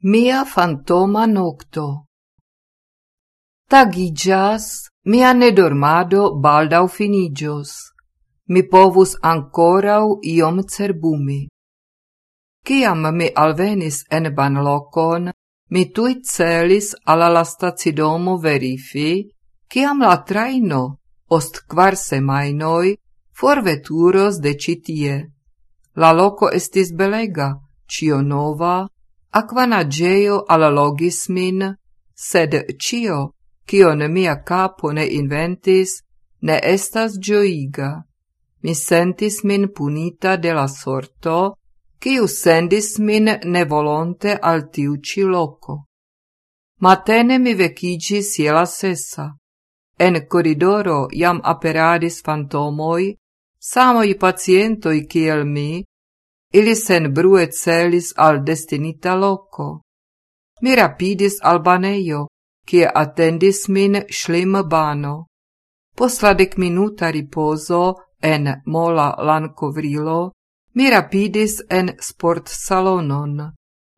mia fantoma nocto. Tagigias, mia nedormado baldau finigios. Mi povus ancorau iom cerbumi. Ciam mi alvenis en banlocon, mi tui celis alla la stacidomo verifi, ciam la traino, ost quar semainoi, forveturos de citie. La loco estis belega, cio nova, aquanageo allalogis min, sed cio, cion mia capo ne inventis, ne estas gioiga. Mi sentis min punita de la sorto, ciu sendis min nevolonte al tiu ci loco. Matene mi vecigis je sessa. En corridoro jam aperadis fantomoi, samoi pacientoi kiel mi, ili sen brue celis al destinita loco. Mi rapidis al baneio, kie attendis min šlim bano. Posladek minuta ripozo en mola lancovrilo, mi rapidis en sport salonon.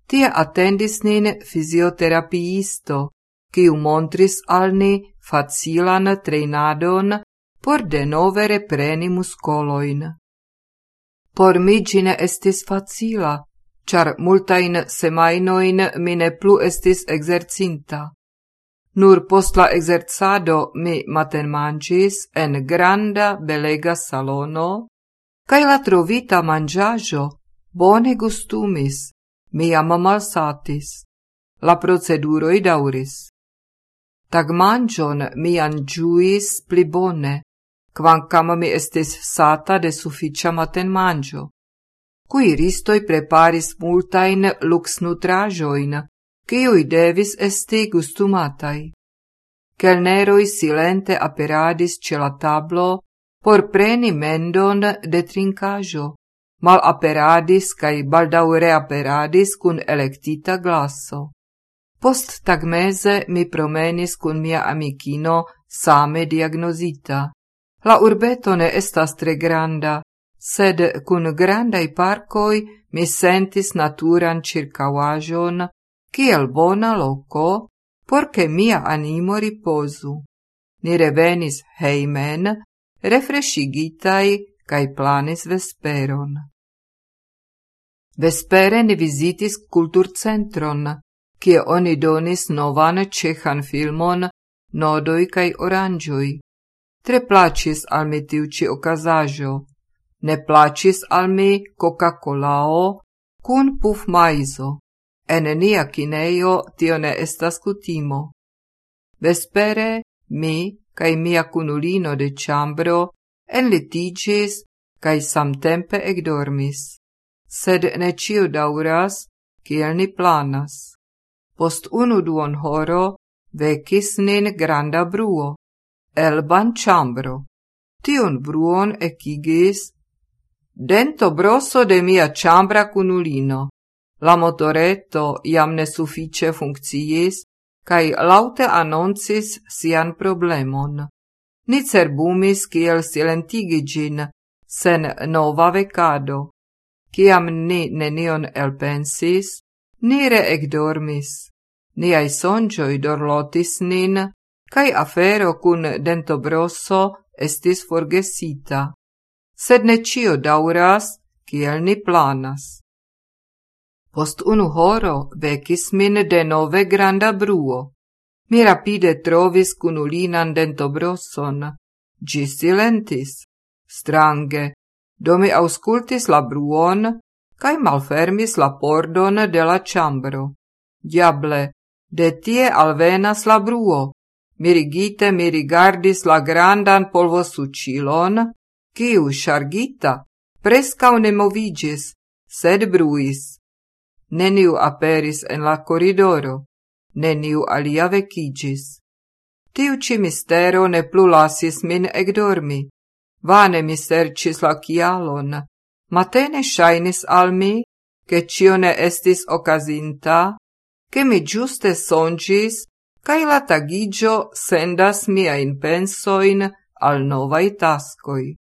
Tie attendis nin fisioterapiisto, kiu montris al ni facilan treinadon por de nove repreni muscoloin. Por mi gine estis facila, char multain semainoin mine plu estis exercinta. Nur post la exerzado mi matenmanĝis en granda belega salono, cae la trovita mangiajo bone gustumis, mi jam malsatis. La proceduroi dauris. Tag mangion mi anĝuis pli bone, quancam mi estis sata de sufficia maten mangio. Cui ristoi preparis multain lux nutrajoin, cioi devis esti gustumatai. Kelneroi silente aperadis ce la tablo por preni mendon de trincajo, mal aperadis cae baldaure aperadis cun electita glasso. Post tagmese mi promenis cun mia amicino same diagnosita. La urbeto ne estas tre granda, sed cun grandai parcoi mi sentis naturan circauajon, kiel bona loco, porce mia animo riposu. Ni revenis heimen, refreshigitai, cae planis vesperon. Vespere ni visitis kulturcentron, kie oni donis novan cehan filmon Nodoi cae Orangioi, Tre placis al mi tiu ci ocasajo. Ne placis al mi Coca-Colao cun puf maizo. En nia cineio tio ne estas cutimo. Vespere mi cae mia cunulino de ciambro enlitigis cae samtempe egdormis. Sed ne cio dauras, kiel ni planas. Post unu duon horo vecis nin granda bruo elban chambro. Tion bruon ecigis dento brosso de mia chambra kunulino. La motoreto iam ne suffice funcciis, cae laute annoncis sian problemon. Ni cerbumis kiel silentigigin, sen nova vecado. Ciam ni nenion elpensis, ni re dormis. Niai songioi dorlotis nin, cae afero cun dentobrosso estis forgesita. Sed ne cio dauras, kiel ni planas. Post unu horo vecis min denove granda bruo. Mi rapide trovis cunulinan dentobroson. Gi silentis. Strange, do mi auscultis la bruon, cae malfermis la pordon de la ciambro. Diable, de tie alvenas la bruo, Mirigite mi rigardis la grandan polvosucilon, quiu shargita prescau ne movigis, sed bruis. Neniu aperis en la corridoro, neniu alia vecigis. Tiu ci mistero ne plu lasis min egdormi. Vane mi sercis la cialon. Matene shainis al mi, che cio ne estis ocasinta, che mi giuste songis cae la tagigio sendas miain pensoin al novai tascoi.